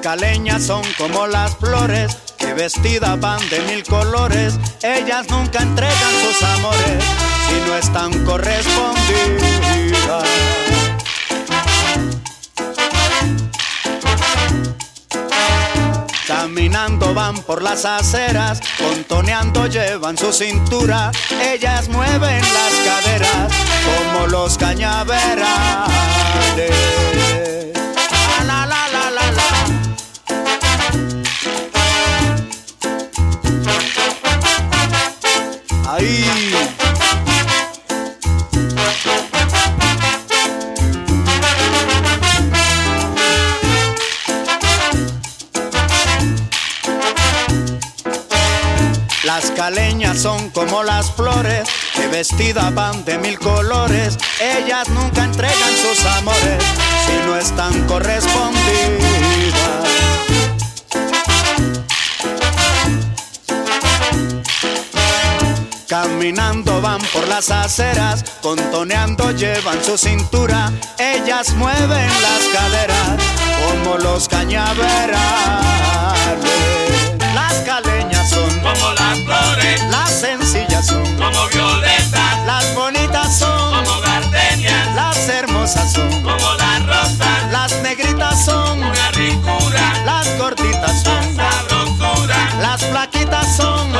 caleñas son como las flores que vestidas van de mil colores. Ellas nunca entregan sus amores si no están correspondidas. Caminando van por las aceras, contoneando llevan su cintura, ellas mueven las caderas como los cañaverales. Las caleñas son como las flores que vestidas van de mil colores. Ellas nunca entregan sus amores Caminando van por las aceras, contoneando llevan su cintura, ellas mueven las caderas como los cañaverales. Las caleñas son como las flores, las sencillas son como violetas, las bonitas son como gardenias, las hermosas son como las rosas, las negritas son una ricura, las gorditas son una sabrosura, las flaquitas son